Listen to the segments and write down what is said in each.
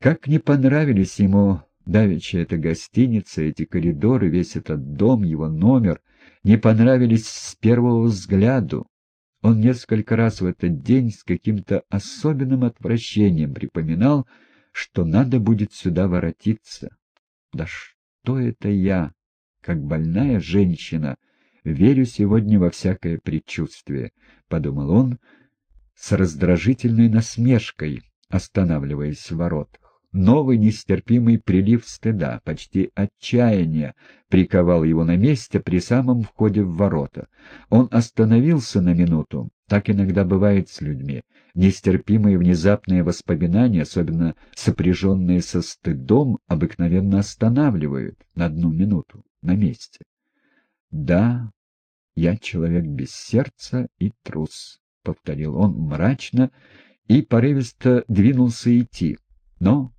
Как не понравились ему давеча эта гостиница, эти коридоры, весь этот дом, его номер, не понравились с первого взгляду. Он несколько раз в этот день с каким-то особенным отвращением припоминал, что надо будет сюда воротиться. Да что это я, как больная женщина, верю сегодня во всякое предчувствие, — подумал он с раздражительной насмешкой, останавливаясь в воротах. Новый нестерпимый прилив стыда, почти отчаяния, приковал его на месте при самом входе в ворота. Он остановился на минуту, так иногда бывает с людьми. Нестерпимые внезапные воспоминания, особенно сопряженные со стыдом, обыкновенно останавливают на одну минуту на месте. «Да, я человек без сердца и трус», — повторил он мрачно и порывисто двинулся идти. Но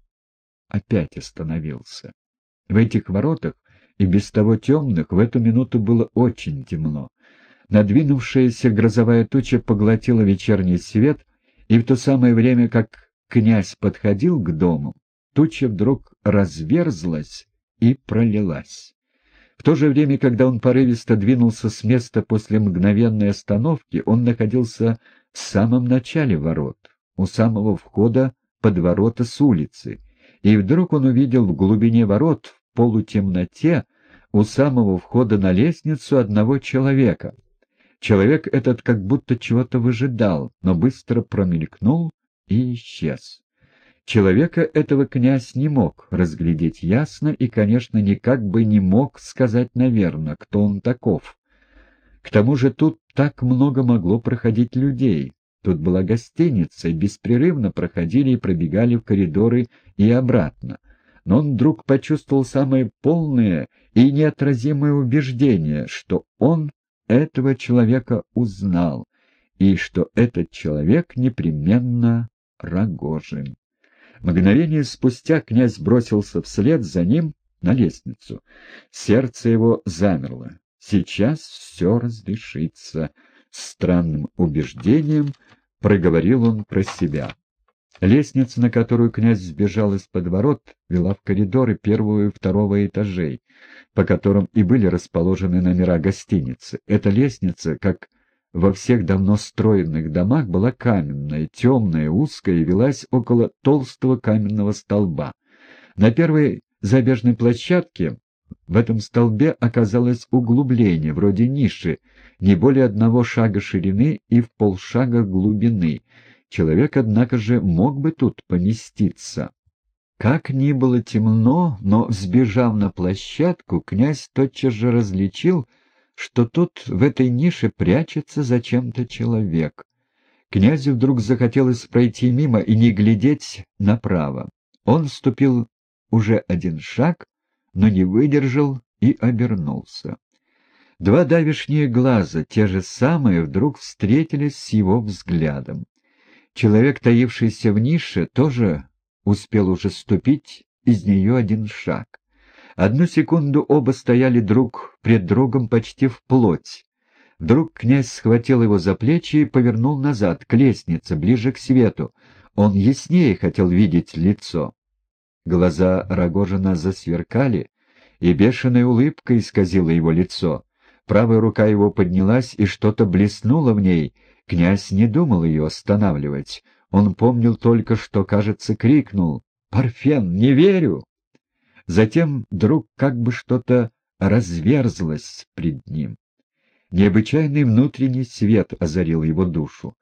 опять остановился. В этих воротах, и без того темных, в эту минуту было очень темно. Надвинувшаяся грозовая туча поглотила вечерний свет, и в то самое время, как князь подходил к дому, туча вдруг разверзлась и пролилась. В то же время, когда он порывисто двинулся с места после мгновенной остановки, он находился в самом начале ворот, у самого входа под ворота с улицы, и вдруг он увидел в глубине ворот, в полутемноте, у самого входа на лестницу одного человека. Человек этот как будто чего-то выжидал, но быстро промелькнул и исчез. Человека этого князь не мог разглядеть ясно и, конечно, никак бы не мог сказать наверно, кто он таков. К тому же тут так много могло проходить людей, Тут была гостиница, и беспрерывно проходили и пробегали в коридоры и обратно. Но он вдруг почувствовал самое полное и неотразимое убеждение, что он этого человека узнал, и что этот человек непременно Рогожин. Мгновение спустя князь бросился вслед за ним на лестницу. Сердце его замерло. Сейчас все разрешится странным убеждением проговорил он про себя. Лестница, на которую князь сбежал из-под ворот, вела в коридоры первого и второго этажей, по которым и были расположены номера гостиницы. Эта лестница, как во всех давно строенных домах, была каменная, темная, узкая и велась около толстого каменного столба. На первой забежной площадке в этом столбе оказалось углубление, вроде ниши, не более одного шага ширины и в полшага глубины. Человек, однако же, мог бы тут поместиться. Как ни было темно, но, взбежав на площадку, князь тотчас же различил, что тут в этой нише прячется зачем-то человек. Князю вдруг захотелось пройти мимо и не глядеть направо. Он ступил уже один шаг, но не выдержал и обернулся. Два давишние глаза, те же самые, вдруг встретились с его взглядом. Человек, таившийся в нише, тоже успел уже ступить из нее один шаг. Одну секунду оба стояли друг пред другом почти вплоть. Вдруг князь схватил его за плечи и повернул назад, к лестнице, ближе к свету. Он яснее хотел видеть лицо. Глаза Рогожина засверкали, и бешеная улыбка исказила его лицо. Правая рука его поднялась, и что-то блеснуло в ней. Князь не думал ее останавливать. Он помнил только, что, кажется, крикнул «Парфен, не верю!». Затем вдруг как бы что-то разверзлось пред ним. Необычайный внутренний свет озарил его душу.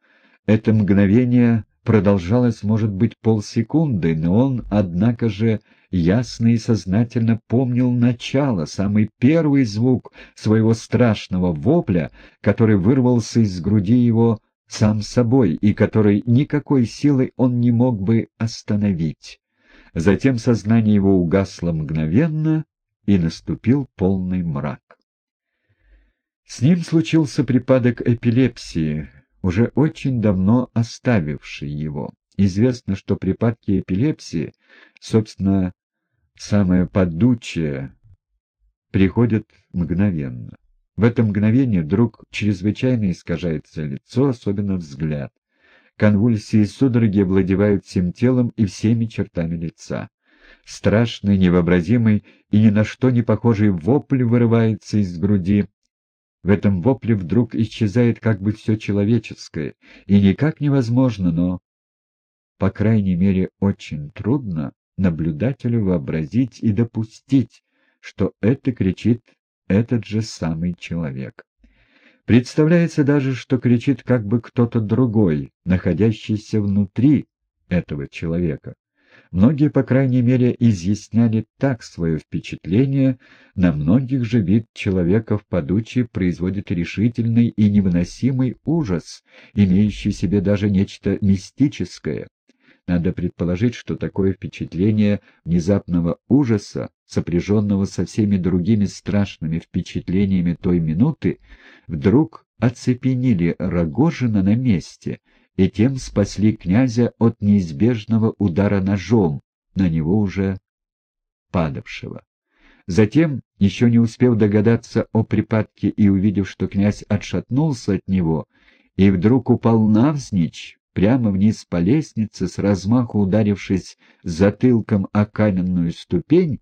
Это мгновение продолжалось, может быть, полсекунды, но он, однако же, ясно и сознательно помнил начало, самый первый звук своего страшного вопля, который вырвался из груди его сам собой и который никакой силой он не мог бы остановить. Затем сознание его угасло мгновенно, и наступил полный мрак. С ним случился припадок эпилепсии, уже очень давно оставивший его. Известно, что припадки эпилепсии, собственно, самое подучее, приходят мгновенно. В это мгновение вдруг чрезвычайно искажается лицо, особенно взгляд. Конвульсии и судороги овладевают всем телом и всеми чертами лица. Страшный, невообразимый и ни на что не похожий вопль вырывается из груди. В этом вопле вдруг исчезает как бы все человеческое, и никак невозможно, но, по крайней мере, очень трудно наблюдателю вообразить и допустить, что это кричит этот же самый человек. Представляется даже, что кричит как бы кто-то другой, находящийся внутри этого человека. Многие, по крайней мере, изъясняли так свое впечатление, на многих же вид человека в подуче производит решительный и невыносимый ужас, имеющий в себе даже нечто мистическое. Надо предположить, что такое впечатление внезапного ужаса, сопряженного со всеми другими страшными впечатлениями той минуты, вдруг оцепенили Рогожина на месте и тем спасли князя от неизбежного удара ножом, на него уже падавшего. Затем, еще не успев догадаться о припадке и увидев, что князь отшатнулся от него и вдруг упал навзничь, прямо вниз по лестнице, с размаху ударившись затылком о каменную ступень,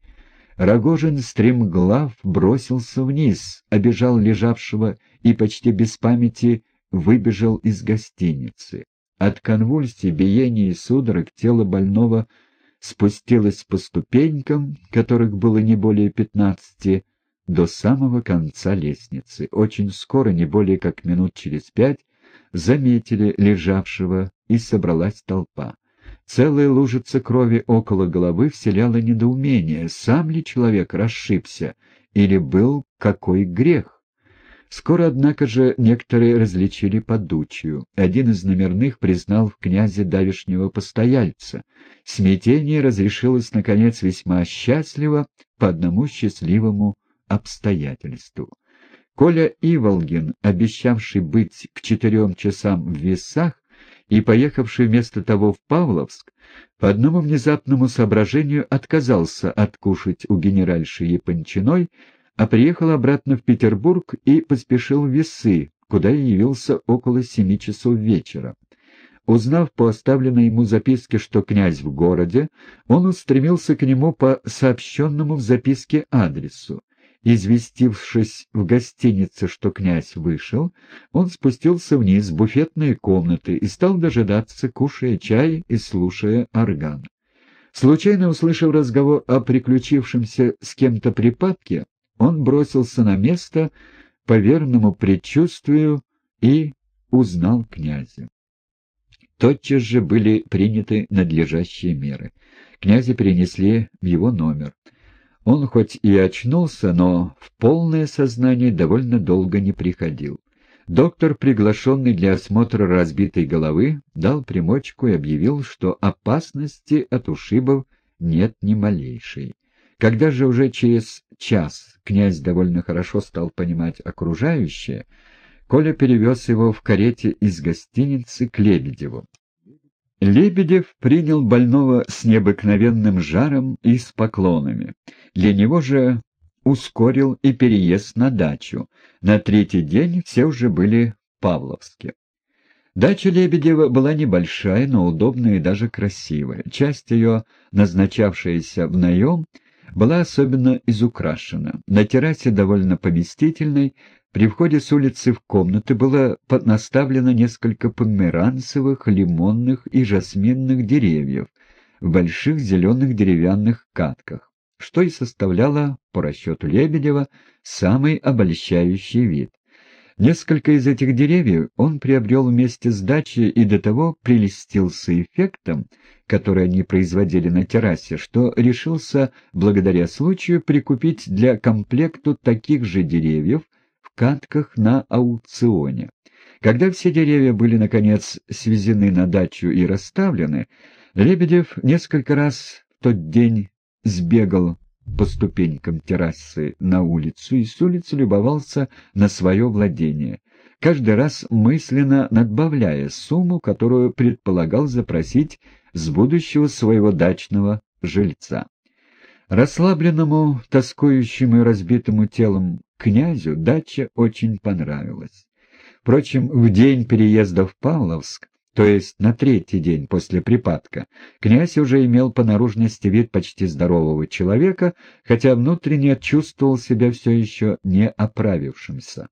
Рогожин стремглав бросился вниз, обежал лежавшего и почти без памяти выбежал из гостиницы. От конвульсий, биения и судорог тело больного спустилось по ступенькам, которых было не более пятнадцати, до самого конца лестницы. Очень скоро, не более как минут через пять, заметили лежавшего, и собралась толпа. Целая лужица крови около головы вселяла недоумение, сам ли человек расшибся, или был какой грех. Скоро, однако же, некоторые различили подучию. Один из номерных признал в князе давишнего постояльца. Смятение разрешилось, наконец, весьма счастливо по одному счастливому обстоятельству. Коля Иволгин, обещавший быть к четырем часам в весах и поехавший вместо того в Павловск, по одному внезапному соображению отказался откушать у генеральши Япончиной, а приехал обратно в Петербург и поспешил в весы, куда явился около семи часов вечера. Узнав по оставленной ему записке, что князь в городе, он устремился к нему по сообщенному в записке адресу. Известившись в гостинице, что князь вышел, он спустился вниз в буфетные комнаты и стал дожидаться, кушая чай и слушая орган. Случайно услышав разговор о приключившемся с кем-то припадке, он бросился на место по верному предчувствию и узнал князя. Тотчас же были приняты надлежащие меры. Князя перенесли в его номер. Он хоть и очнулся, но в полное сознание довольно долго не приходил. Доктор, приглашенный для осмотра разбитой головы, дал примочку и объявил, что опасности от ушибов нет ни малейшей. Когда же уже через час князь довольно хорошо стал понимать окружающее, Коля перевез его в карете из гостиницы к Лебедеву. Лебедев принял больного с необыкновенным жаром и с поклонами. Для него же ускорил и переезд на дачу. На третий день все уже были в Павловске. Дача Лебедева была небольшая, но удобная и даже красивая. Часть ее, назначавшаяся в наем, была особенно изукрашена. На террасе довольно поместительной при входе с улицы в комнаты было наставлено несколько померанцевых, лимонных и жасминных деревьев в больших зеленых деревянных катках, что и составляло, по расчету Лебедева, самый обольщающий вид. Несколько из этих деревьев он приобрел вместе с дачей и до того прелестился эффектом, который они производили на террасе, что решился, благодаря случаю, прикупить для комплекту таких же деревьев, катках на аукционе. Когда все деревья были, наконец, свезены на дачу и расставлены, Лебедев несколько раз в тот день сбегал по ступенькам террасы на улицу и с улицы любовался на свое владение, каждый раз мысленно надбавляя сумму, которую предполагал запросить с будущего своего дачного жильца. Расслабленному, тоскующему и разбитому телом князю дача очень понравилась. Впрочем, в день переезда в Павловск то есть на третий день после припадка, князь уже имел по наружности вид почти здорового человека, хотя внутренне чувствовал себя все еще не оправившимся.